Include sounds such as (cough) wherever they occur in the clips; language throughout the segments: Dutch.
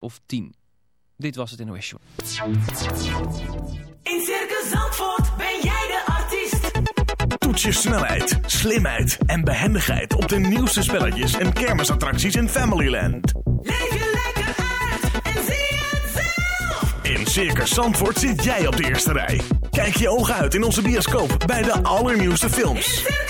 of 10. Dit was het NOS Show. In Circus Zandvoort ben jij de artiest. Toets je snelheid, slimheid en behendigheid op de nieuwste spelletjes en kermisattracties in Familyland. Leef je lekker uit en zie het zelf. In Circus Zandvoort zit jij op de eerste rij. Kijk je ogen uit in onze bioscoop bij de allernieuwste In films. Circus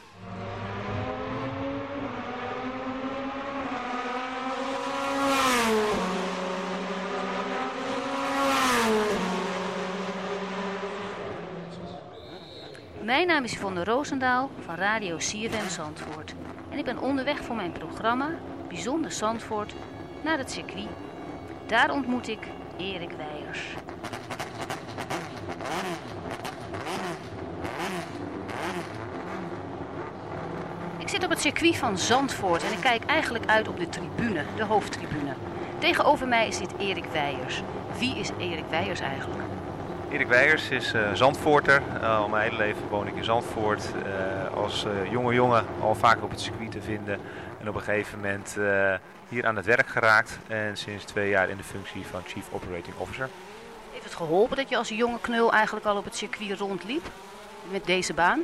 Mijn naam is Yvonne Roosendaal van Radio CFM Zandvoort. En ik ben onderweg voor mijn programma Bijzonder Zandvoort naar het circuit. Daar ontmoet ik Erik Weijers. Ik zit op het circuit van Zandvoort en ik kijk eigenlijk uit op de tribune, de hoofdtribune. Tegenover mij zit Erik Weijers. Wie is Erik Weijers eigenlijk? Erik Weijers is eh, Zandvoorter. Eh, al mijn hele leven woon ik in Zandvoort. Eh, als jonge jongen al vaak op het circuit te vinden. En op een gegeven moment hier aan het werk geraakt. En sinds twee jaar in de functie van Chief Operating Officer. Heeft het geholpen dat je als jonge knul eigenlijk al op het circuit rondliep? Met deze baan?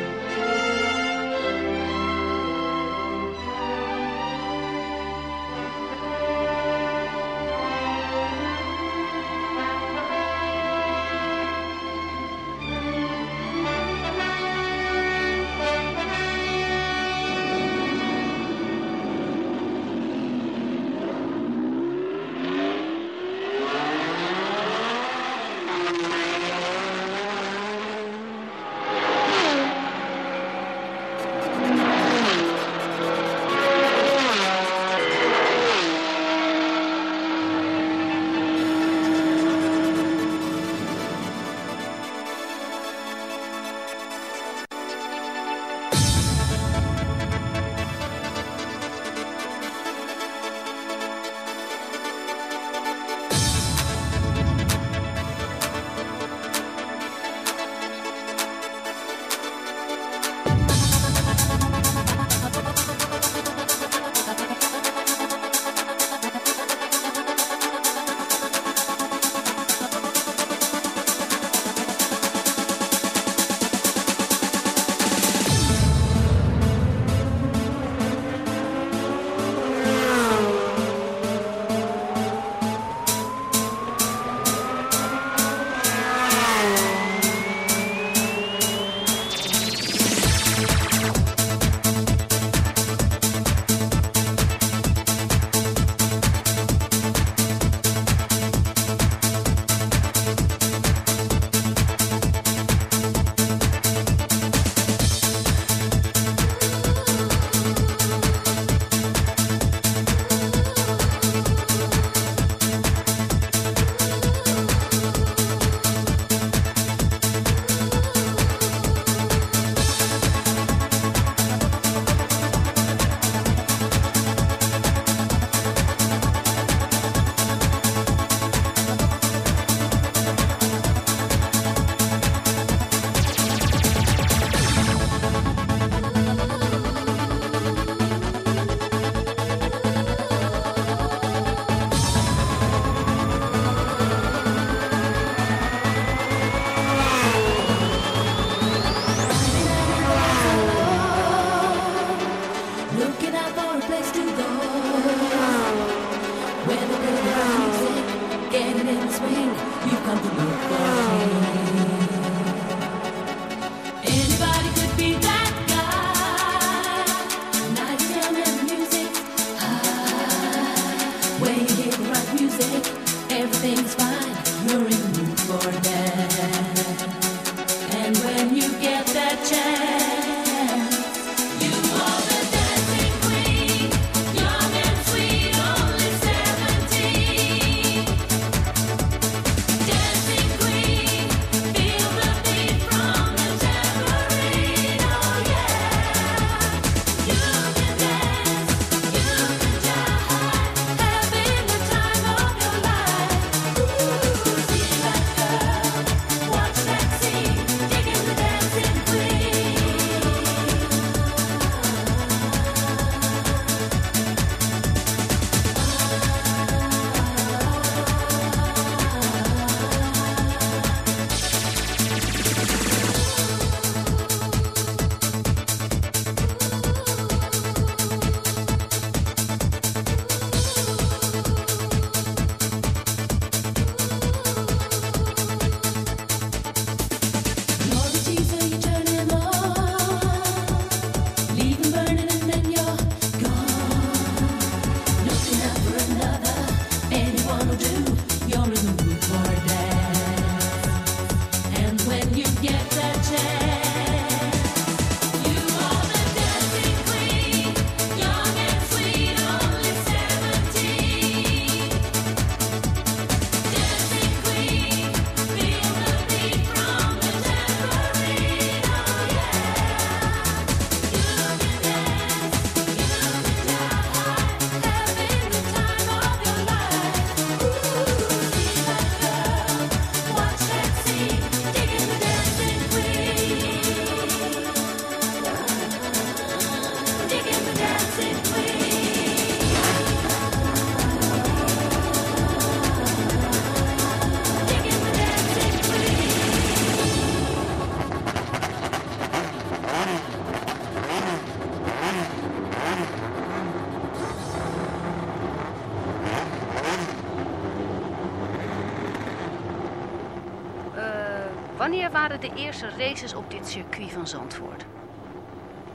Wanneer waren de eerste races op dit circuit van Zandvoort?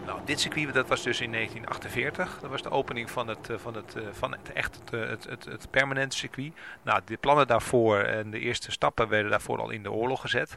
Nou, dit circuit dat was dus in 1948. Dat was de opening van het, eh, van het, eh, van het echt het, eh, het, het, het permanente circuit. Nou, de plannen daarvoor en de eerste stappen werden daarvoor al in de oorlog gezet.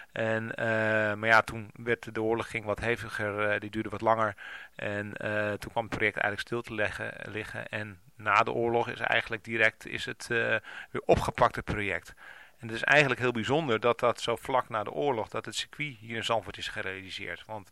En, eh, maar ja, toen werd de oorlog ging wat heviger, eh, die duurde wat langer. En eh, toen kwam het project eigenlijk stil te leggen, liggen. En na de oorlog is eigenlijk direct is het weer opgepakt, het project. En het is eigenlijk heel bijzonder dat dat zo vlak na de oorlog, dat het circuit hier in Zandvoort is gerealiseerd. Want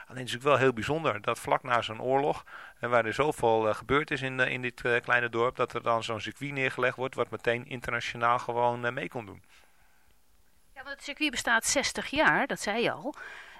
Alleen is het wel heel bijzonder dat vlak na zo'n oorlog, en waar er zoveel eh, gebeurd is in, eh, in dit eh, kleine dorp, dat er dan zo'n circuit neergelegd wordt, wat meteen internationaal gewoon eh, mee kon doen. Ja, want het circuit bestaat 60 jaar, dat zei je al.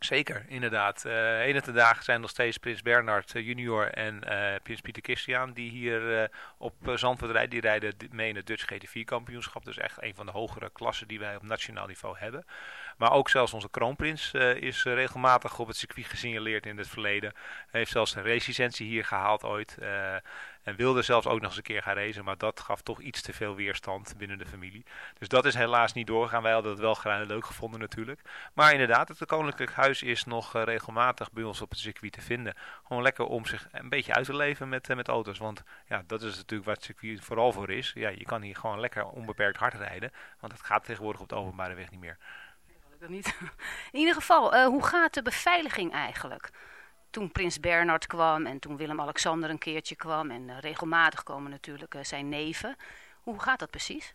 Zeker, inderdaad. Uh, heden te dagen zijn nog steeds Prins Bernhard eh, junior en eh, Prins Pieter Christian die hier eh, op Zandvoort rijden. Die rijden mee in het Dutch GT4 kampioenschap. Dus echt een van de hogere klassen die wij op nationaal niveau hebben. Maar ook zelfs onze kroonprins eh, is eh, regelmatig op het circuit gesignaleerd in het verleden. Hij heeft zelfs een racelicentie hier gehaald ooit. eh, en wilde zelfs ook nog eens een keer gaan racen. Maar dat gaf toch iets te veel weerstand binnen de familie. Dus dat is helaas niet doorgegaan. Wij hadden het wel graag leuk gevonden natuurlijk. Maar inderdaad, het Koninklijk Huis is nog regelmatig bij ons op het circuit te vinden. Gewoon lekker om zich een beetje uit te leven met, met auto's. Want ja, dat is natuurlijk waar het circuit vooral voor is. Ja, je kan hier gewoon lekker onbeperkt hard rijden. Want het gaat tegenwoordig op de openbare weg niet meer. Niet. (laughs) In ieder geval, eh, hoe gaat de beveiliging eigenlijk? Toen Prins Bernhard kwam en toen Willem-Alexander een keertje kwam en eh, regelmatig komen natuurlijk eh, zijn neven. Hoe gaat dat precies?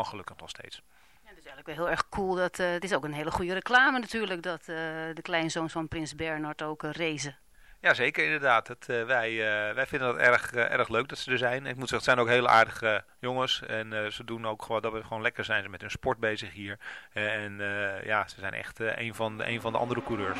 gelukkig nog steeds. Ja, het is eigenlijk wel heel erg cool. Dat, eh, het is ook een hele goede reclame natuurlijk dat eh, de kleinzoons van Prins Bernhard ook uh, racen. Ja, zeker inderdaad. Het, uh, wij, uh, wij vinden het erg, uh, erg leuk dat ze er zijn. Ik moet zeggen, het zijn ook hele aardige jongens. En ze doen ook gewoon dat we gewoon lekker zijn. Ze met hun sport bezig hier. en ja, ze zijn echt een, van de, een van de andere coureurs.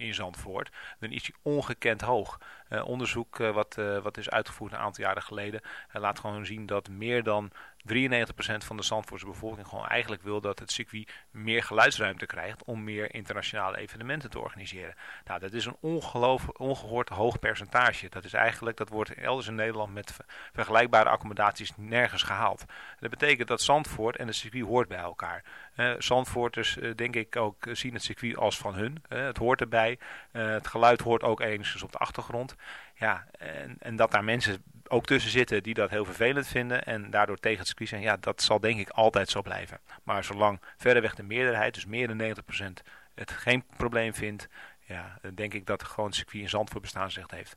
in Zandvoort, dan is die ongekend hoog. Eh, onderzoek eh, wat, eh, wat is uitgevoerd een aantal jaren geleden laat gewoon zien dat meer dan 93% van de Zandvoortse bevolking gewoon eigenlijk wil dat het circuit meer geluidsruimte krijgt om meer internationale evenementen te organiseren. Nou, dat is een ongehoord hoog percentage. Dat is eigenlijk, dat wordt elders in Nederland met ver- vergelijkbare accommodaties nergens gehaald. Dat betekent dat Zandvoort en het circuit hoort bij elkaar. Zandvoorters, denk ik, ook zien het circuit als van hun. Het hoort erbij. Het geluid hoort ook enigszins op de achtergrond. Ja, en, en dat daar mensen ook tussen zitten die dat heel vervelend vinden en daardoor tegen het circuit zijn, ja, dat zal denk ik altijd zo blijven. Maar zolang verreweg de meerderheid, dus meer dan 90%, het geen probleem vindt, ja, denk ik dat gewoon het circuit in Zandvoort bestaansrecht heeft.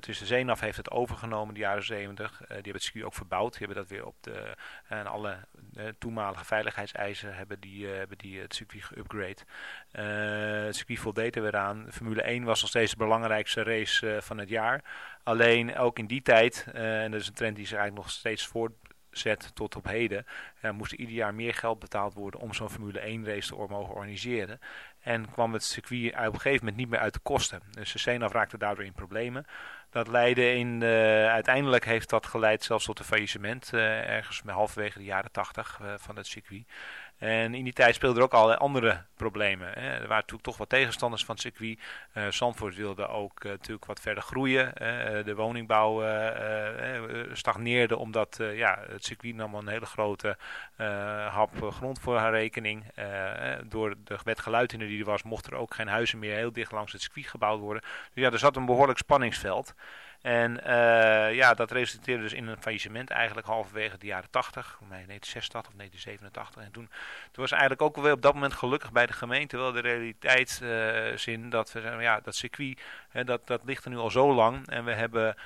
Dus de Zenaf heeft het overgenomen in de jaren 70. Uh, die hebben het circuit ook verbouwd. Die hebben dat weer op de en alle uh, toenmalige veiligheidseisen hebben die, hebben die het circuit geüpgrade. het circuit voldeed er weer aan. Formule 1 was nog steeds de belangrijkste race van het jaar. Alleen ook in die tijd, en dat is een trend die zich eigenlijk nog steeds voortzet tot op heden, ja, moest er ieder jaar meer geld betaald worden om zo'n Formule 1 race te mogen organiseren. En kwam het circuit op een gegeven moment niet meer uit de kosten. Dus de CNAF raakte daardoor in problemen. Dat leidde in, uh, uiteindelijk heeft dat geleid zelfs tot een faillissement. Uh, ergens halverwege de jaren 80 uh, van het circuit. En in die tijd speelden er ook allerlei andere problemen. Hè. Er waren natuurlijk toch wat tegenstanders van het circuit. Uh, Zandvoort wilde ook uh, natuurlijk wat verder groeien. Uh, de woningbouw stagneerde omdat ja, het circuit nam een hele grote hap grond voor haar rekening. door de wet geluidhinder die er was, mochten er ook geen huizen meer heel dicht langs het circuit gebouwd worden. Dus ja, er zat een behoorlijk spanningsveld. En uh, ja, dat resulteerde dus in een faillissement eigenlijk halverwege de jaren 80, mij 1986 of 1987. En toen, toen was eigenlijk ook alweer op dat moment gelukkig bij de gemeente wel de realiteitszin uh, dat we zeggen, ja, dat circuit, hè, dat, dat ligt er nu al zo lang. En we hebben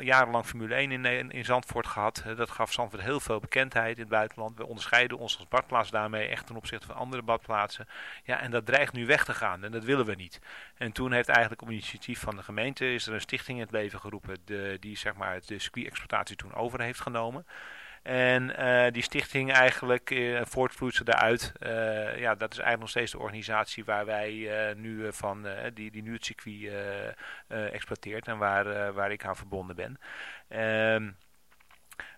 jarenlang Formule 1 in, in Zandvoort gehad. dat gaf Zandvoort heel veel bekendheid in het buitenland. We onderscheiden ons als badplaats daarmee echt ten opzichte van andere badplaatsen. Ja, en dat dreigt nu weg te gaan en dat willen we niet. En toen heeft eigenlijk op initiatief van de gemeente is er een stichting het leven geroepen de, die zeg maar de circuit-exploitatie toen over heeft genomen. En uh, die stichting eigenlijk uh, voortvloeit daaruit. Uh, ja, dat is eigenlijk nog steeds de organisatie waar wij nu van, die, die nu het circuit exploiteert en waar, waar ik aan verbonden ben.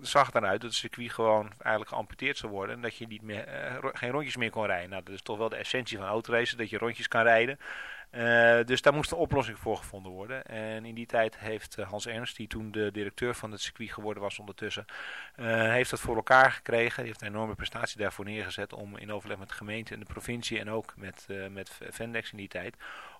zag eruit dat het circuit gewoon eigenlijk geamputeerd zou worden. En dat je niet meer, uh, geen rondjes meer kon rijden. Nou, dat is toch wel de essentie van autoracen, dat je rondjes kan rijden. Uh, dus daar moest een oplossing voor gevonden worden. En in die tijd heeft Hans Ernst, die toen de directeur van het circuit geworden was ondertussen, heeft dat voor elkaar gekregen. Die heeft een enorme prestatie daarvoor neergezet om in overleg met de gemeente en de provincie en ook met, uh, met Vendex in die tijd,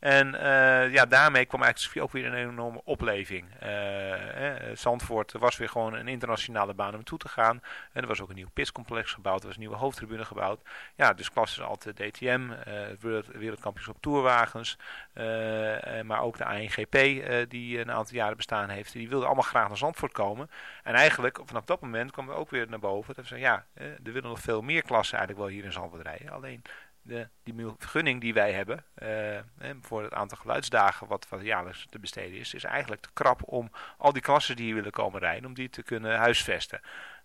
En uh, ja, daarmee kwam eigenlijk ook weer een enorme opleving. Uh, eh, Zandvoort was weer gewoon een internationale baan om naartoe te gaan. En er was ook een nieuw pitscomplex gebouwd, er was een nieuwe hoofdtribune gebouwd. Ja, dus klassen als de DTM, wereldkampioens op toerwagens, maar ook de ANGP die een aantal jaren bestaan heeft. Die wilden allemaal graag naar Zandvoort komen. En eigenlijk vanaf dat moment kwam er ook weer naar boven. Dat we zeiden, ja, er willen nog veel meer klassen eigenlijk wel hier in Zandvoort rijden. Alleen de, die vergunning die wij hebben uh, voor het aantal geluidsdagen wat, wat jaarlijks te besteden is, is eigenlijk te krap om al die klassen die hier willen komen rijden, om die te kunnen huisvesten.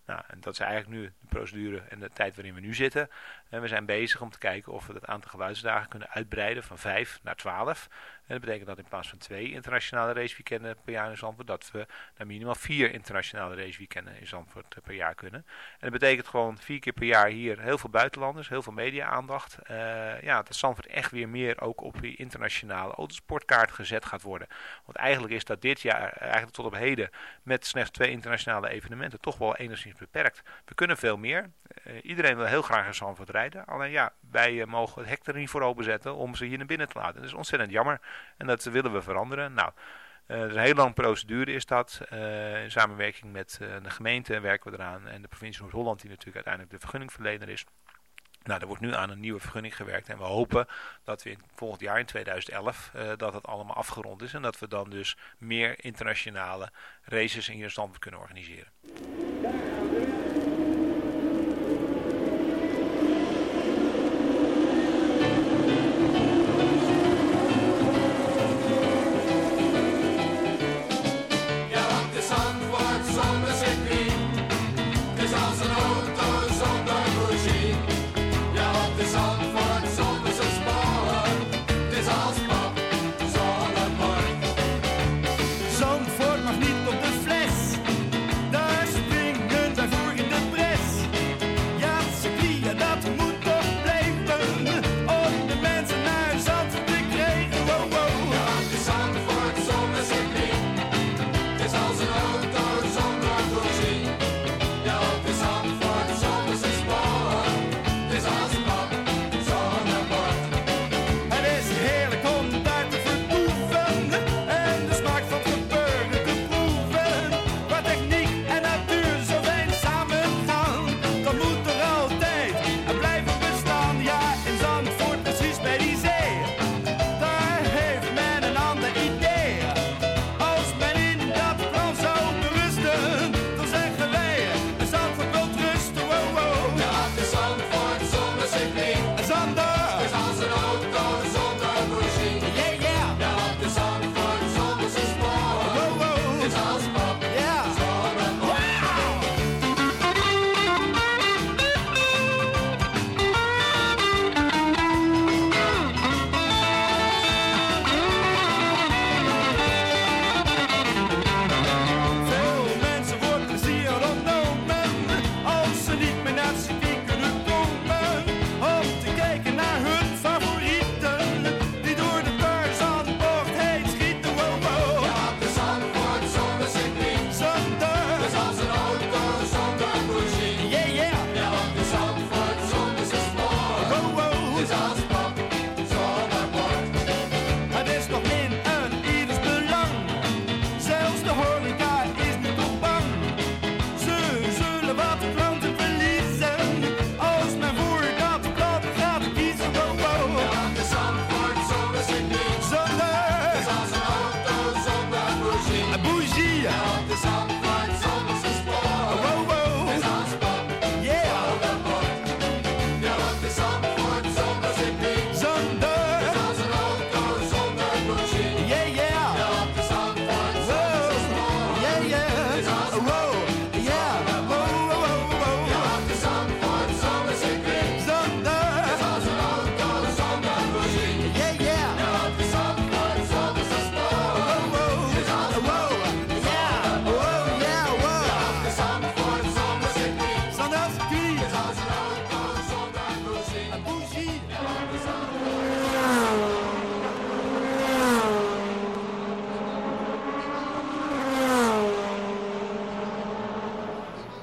Nou, en dat is eigenlijk nu de procedure en de tijd waarin we nu zitten. En we zijn bezig om te kijken of we het aantal geluidsdagen kunnen uitbreiden van 5 naar 12. En dat betekent dat in plaats van twee internationale raceweekenden per jaar in Zandvoort, dat we naar minimaal vier internationale raceweekenden in Zandvoort eh, per jaar kunnen. En dat betekent gewoon vier keer per jaar hier heel veel buitenlanders, heel veel media-aandacht. Eh, ja, dat Zandvoort echt weer meer ook op die internationale autosportkaart gezet gaat worden. Want eigenlijk is dat dit jaar, eh, eigenlijk tot op heden, met slechts twee internationale evenementen, toch wel enigszins beperkt. We kunnen veel meer. Iedereen wil heel graag in Zandvoort rijden. Alleen ja, wij eh, mogen het hek er niet voor openzetten om ze hier naar binnen te laten. Dat is ontzettend jammer. En dat willen we veranderen. Nou, is een heel lang procedure is dat. Eh, in samenwerking met de gemeente werken we eraan. En de provincie Noord-Holland die natuurlijk uiteindelijk de vergunningverlener is. Nou, er wordt nu aan een nieuwe vergunning gewerkt. En we hopen dat we in volgend jaar, in 2011, eh, dat het allemaal afgerond is. En dat we dan dus meer internationale races in Zandvoort kunnen organiseren.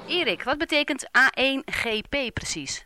Erik, wat betekent A1GP precies?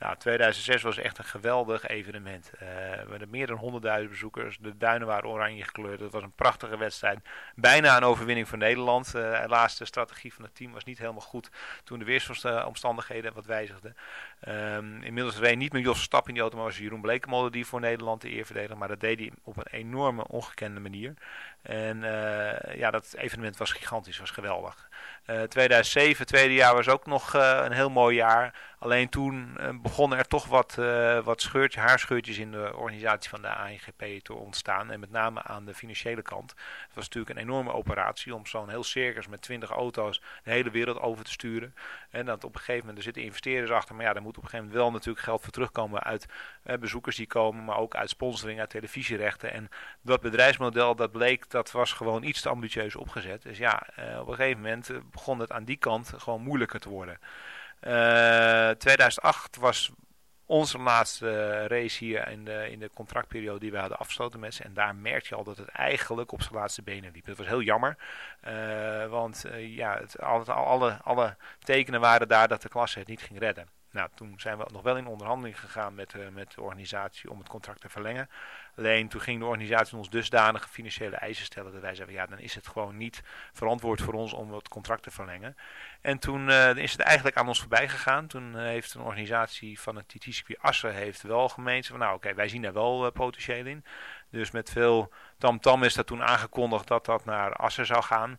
Nou, 2006 was echt een geweldig evenement. Eh, we hadden meer dan 100.000 bezoekers. De duinen waren oranje gekleurd. Het was een prachtige wedstrijd. Bijna een overwinning voor Nederland. Eh, helaas, de strategie van het team was niet helemaal goed toen de weersomstandigheden wat wijzigden. Ehm, inmiddels reed niet meer Jos Verstappen in die auto, maar was Jeroen Blekemolen die voor Nederland de eer verdedigde. Maar dat deed hij op een enorme, ongekende manier. En eh, ja, dat evenement was gigantisch, was geweldig. Eh 2007, tweede jaar, was ook nog eh, een heel mooi jaar. Alleen toen eh, begonnen er toch wat, eh, wat scheurtje, haarscheurtjes in de organisatie van de ANGP te ontstaan. En met name aan de financiële kant. Het was natuurlijk een enorme operatie om zo'n heel circus met 20 auto's de hele wereld over te sturen. En dat op een gegeven moment, er zitten investeerders achter, maar ja, daar moet op een gegeven moment wel natuurlijk geld voor terugkomen uit eh, bezoekers die komen, maar ook uit sponsoring, uit televisierechten. En dat bedrijfsmodel, dat bleek, dat was gewoon iets te ambitieus opgezet. Dus ja, eh, op een gegeven moment eh, begon het aan die kant gewoon moeilijker te worden. Eh 2008 was onze laatste race hier in de, in de contractperiode die we hadden afgesloten met ze. En daar merkte je al dat het eigenlijk op zijn laatste benen liep. Dat was heel jammer. eh, want eh, ja, het, alle, alle, alle tekenen waren daar dat de klasse het niet ging redden. Nou, toen zijn we nog wel in onderhandeling gegaan met, eh, met de organisatie om het contract te verlengen. Alleen toen ging de organisatie ons dusdanige financiële eisen stellen dat wij zeiden, ja, dan is het gewoon niet verantwoord voor ons om het contract te verlengen. En toen eh, is het eigenlijk aan ons voorbij gegaan. Toen eh, heeft een organisatie van het TT-circuit Assen heeft wel gemeend van, nou oké, wij zien daar wel eh, potentieel in. Dus met veel tamtam is dat toen aangekondigd dat dat naar Assen zou gaan.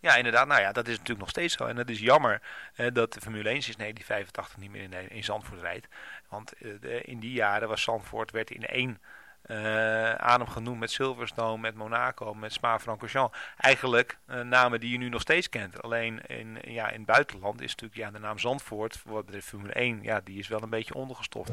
inderdaad. Nou ja, dat is natuurlijk nog steeds zo. En het is jammer eh, dat de Formule 1 sinds 1985 niet meer in, in Zandvoort rijdt. Want eh, de- in die jaren was Zandvoort werd in één eh, adem genoemd met Silverstone, met Monaco, met Spa-Francorchamps. Eigenlijk eh, namen die je nu nog steeds kent. Alleen in, ja, in het buitenland is natuurlijk ja, de naam Zandvoort, wat betreft Formule 1, ja, die is wel een beetje ondergestoft.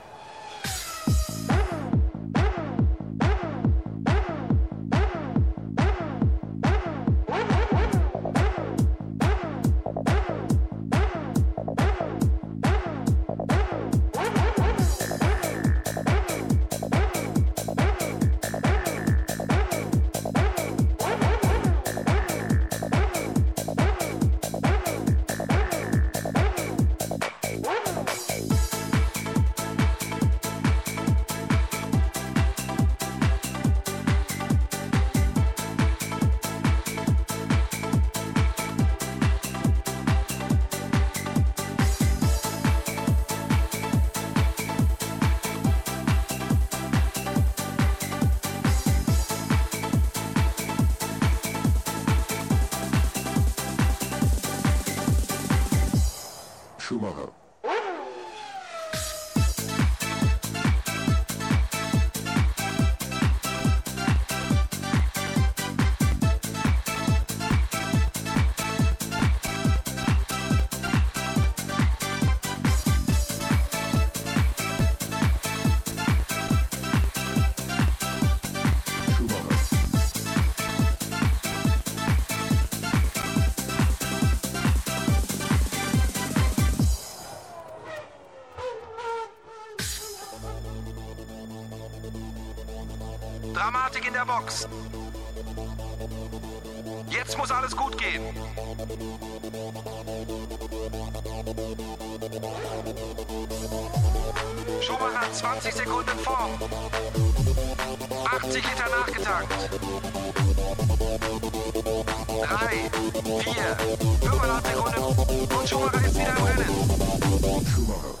Dramatik in der Box. Jetzt muss alles gut gehen. Schumacher 20 Sekunden vorn. 80 Liter nachgetankt. 3, 4, 5,5 Sekunden und Schumacher ist wieder im Rennen. Schumacher.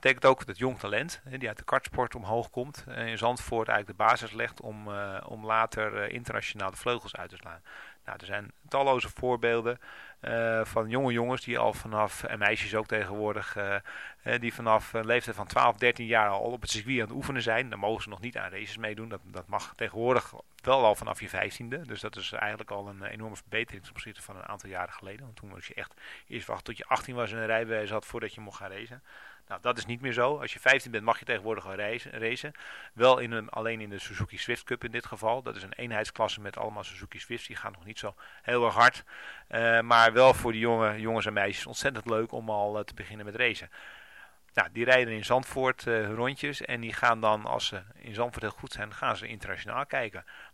Betekent ook dat jong talent, die uit de kartsport omhoog komt, eh, in Zandvoort eigenlijk de basis legt om, eh, om later eh, internationaal de vleugels uit te slaan. Nou, er zijn talloze voorbeelden van jonge jongens die al vanaf, en meisjes ook tegenwoordig, die vanaf een leeftijd van 12, 13 jaar al op het circuit aan het oefenen zijn. Dan mogen ze nog niet aan races meedoen. Dat, dat mag tegenwoordig wel al vanaf je 15e. Dus dat is eigenlijk al een enorme verbetering ten opzichte van een aantal jaren geleden. Want toen moest je echt eerst wachten tot je 18 was en een rijbewijs had voordat je mocht gaan racen. Nou, dat is niet meer zo. Als je 15 bent mag je tegenwoordig al racen. Wel in een, alleen in de Suzuki Swift Cup in dit geval. Dat is een eenheidsklasse met allemaal Suzuki Swifts. Die gaan nog niet zo heel erg hard. Eh, maar wel voor die jonge jongens en meisjes ontzettend leuk om al eh, te beginnen met racen. Nou, die rijden in Zandvoort hun rondjes en die gaan dan, als ze in Zandvoort heel goed zijn, gaan ze internationaal kijken.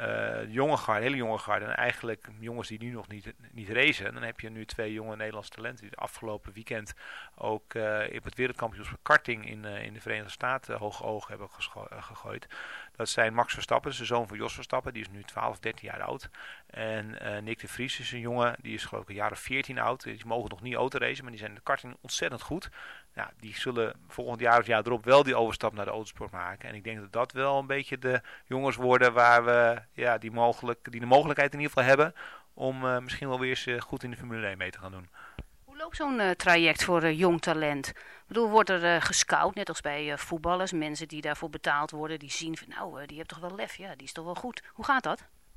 eh, jonge garde, hele jonge garde. En eigenlijk jongens die nu nog niet, niet racen. Dan heb je nu twee jonge Nederlandse talenten die het afgelopen weekend ook eh op het wereldkampioenschap karting in, eh, in de Verenigde Staten hoge ogen hebben gegooid. Dat zijn Max Verstappen, de zoon van Jos Verstappen. Die is nu 12, 13 jaar oud. En eh, Nick de Vries is een jongen, die is geloof ik een jaar of 14 oud. Die mogen nog niet autoracen, maar die zijn in de karting ontzettend goed. Ja, die zullen volgend jaar of jaar erop wel die overstap naar de autosport maken. En ik denk dat dat wel een beetje de jongens worden waar we ja, die, mogelijk, die de mogelijkheid in ieder geval hebben om eh, misschien wel weer eens goed in de Formule 1 mee te gaan doen. Loopt zo'n eh, traject voor eh, jong talent? Ik bedoel, wordt er eh, gescout, net als bij voetballers, mensen die daarvoor betaald worden, die zien van nou, die heeft toch wel lef, ja, die is toch wel goed. Hoe gaat dat?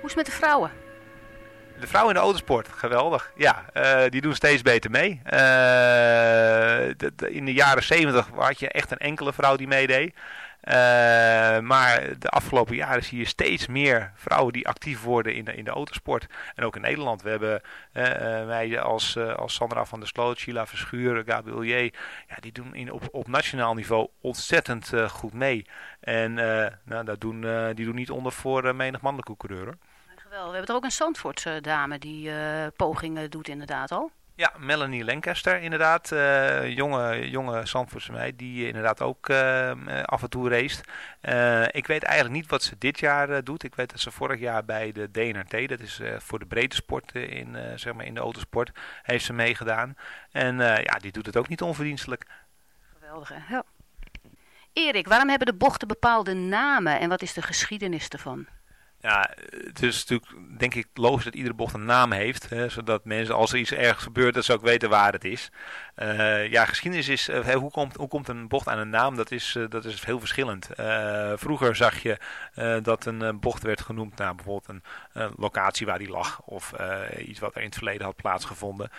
Hoe is het met de vrouwen? De vrouwen in de autosport, geweldig. Ja, eh, die doen steeds beter mee. Eh, in de jaren 70 had je echt een enkele vrouw die meedeed. Eh, maar de afgelopen jaren zie je steeds meer vrouwen die actief worden in de, in de autosport. En ook in Nederland. We hebben eh, eh, meiden als, eh, als Sandra van der Sloot, Sheila Verschuur, Gabriel J. Ja, die doen in, op, op nationaal niveau ontzettend eh, goed mee. En eh, nou, dat doen, eh, die doen niet onder voor eh, menig mannelijke coureur. Geweldig. We hebben er ook een Zandvoortse dame die eh, pogingen doet inderdaad al. Ja, Melanie Lancaster inderdaad. eh, jonge, jonge Zandvoortse meid die inderdaad ook eh, af en toe race. Eh, ik weet eigenlijk niet wat ze dit jaar eh, doet. Ik weet dat ze vorig jaar bij de DNRT, dat is eh, voor de breedte sport eh, in, eh, zeg maar in de autosport, heeft ze meegedaan. En eh, ja, die doet het ook niet onverdienstelijk. Geweldig? Ja. Erik, waarom hebben de bochten bepaalde namen en wat is de geschiedenis ervan? Ja, het is natuurlijk denk ik logisch dat iedere bocht een naam heeft. Hè, zodat mensen als er iets ergens gebeurt, dat ze ook weten waar het is. Eh, ja, geschiedenis is, eh, hoe, komt, hoe komt een bocht aan een naam? Dat is, eh, dat is heel verschillend. Vroeger zag je dat een bocht werd genoemd naar bijvoorbeeld een locatie waar die lag. Of iets wat er in het verleden had plaatsgevonden.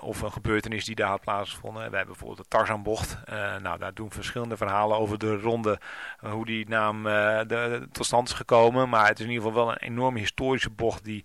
Of een gebeurtenis die daar had plaatsgevonden. Wij hebben bijvoorbeeld de Tarzanbocht. Nou, daar doen verschillende verhalen over de ronde. hoe die naam tot stand is gekomen. Maar het is in ieder geval wel een enorme historische bocht die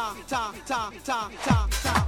Ta, ta, ta, ta, ta, ta.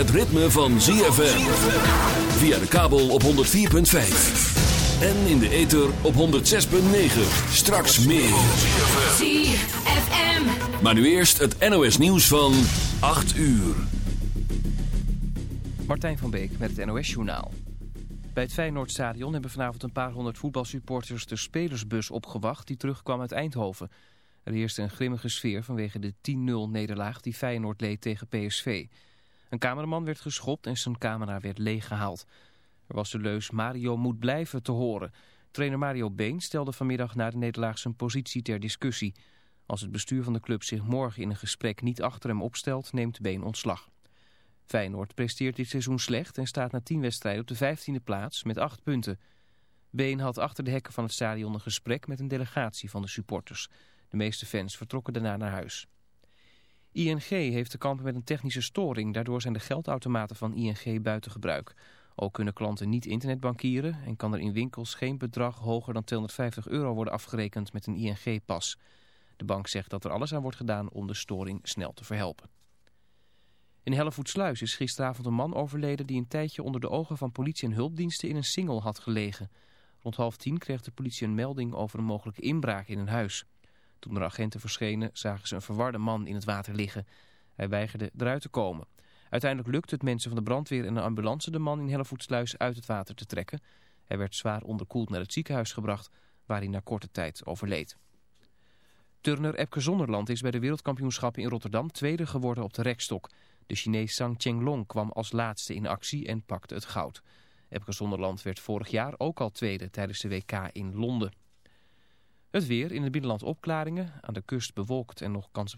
Het ritme van ZFM. Via de kabel op 104.5. En in de ether op 106.9. Straks meer. ZFM. Maar nu eerst het NOS nieuws van 8 uur. Martijn van Beek met het NOS-journaal. Bij het Feyenoordstadion hebben vanavond een paar honderd voetbalsupporters de spelersbus opgewacht die terugkwam uit Eindhoven. Er heerste een grimmige sfeer vanwege de 10-0 nederlaag die Feyenoord leed tegen PSV. Een cameraman werd geschopt en zijn camera werd leeggehaald. Er was de leus Mario moet blijven te horen. Trainer Mario Been stelde vanmiddag na de nederlaag zijn positie ter discussie. Als het bestuur van de club zich morgen in een gesprek niet achter hem opstelt, neemt Been ontslag. Feyenoord presteert dit seizoen slecht en staat na 10 wedstrijden op de 15e plaats met 8 punten. Been had achter de hekken van het stadion een gesprek met een delegatie van de supporters. De meeste fans vertrokken daarna naar huis. ING heeft te kampen met een technische storing. Daardoor zijn de geldautomaten van ING buiten gebruik. Ook kunnen klanten niet internetbankieren en kan er in winkels geen bedrag hoger dan 250 euro worden afgerekend met een ING-pas. De bank zegt dat er alles aan wordt gedaan om de storing snel te verhelpen. In Hellevoetsluis is gisteravond een man overleden die een tijdje onder de ogen van politie en hulpdiensten in een singel had gelegen. Rond half tien kreeg de politie een melding over een mogelijke inbraak in een huis. Toen er agenten verschenen zagen ze een verwarde man in het water liggen. Hij weigerde eruit te komen. Uiteindelijk lukte het mensen van de brandweer en de ambulance de man in Hellevoetsluis uit het water te trekken. Hij werd zwaar onderkoeld naar het ziekenhuis gebracht waar hij na korte tijd overleed. Turner Epke Zonderland is bij de wereldkampioenschappen in Rotterdam tweede geworden op de rekstok. De Chinees Zhang Chenglong kwam als laatste in actie en pakte het goud. Epke Zonderland werd vorig jaar ook al tweede tijdens de WK in Londen. Het weer in het binnenland opklaringen, aan de kust bewolkt en nog kans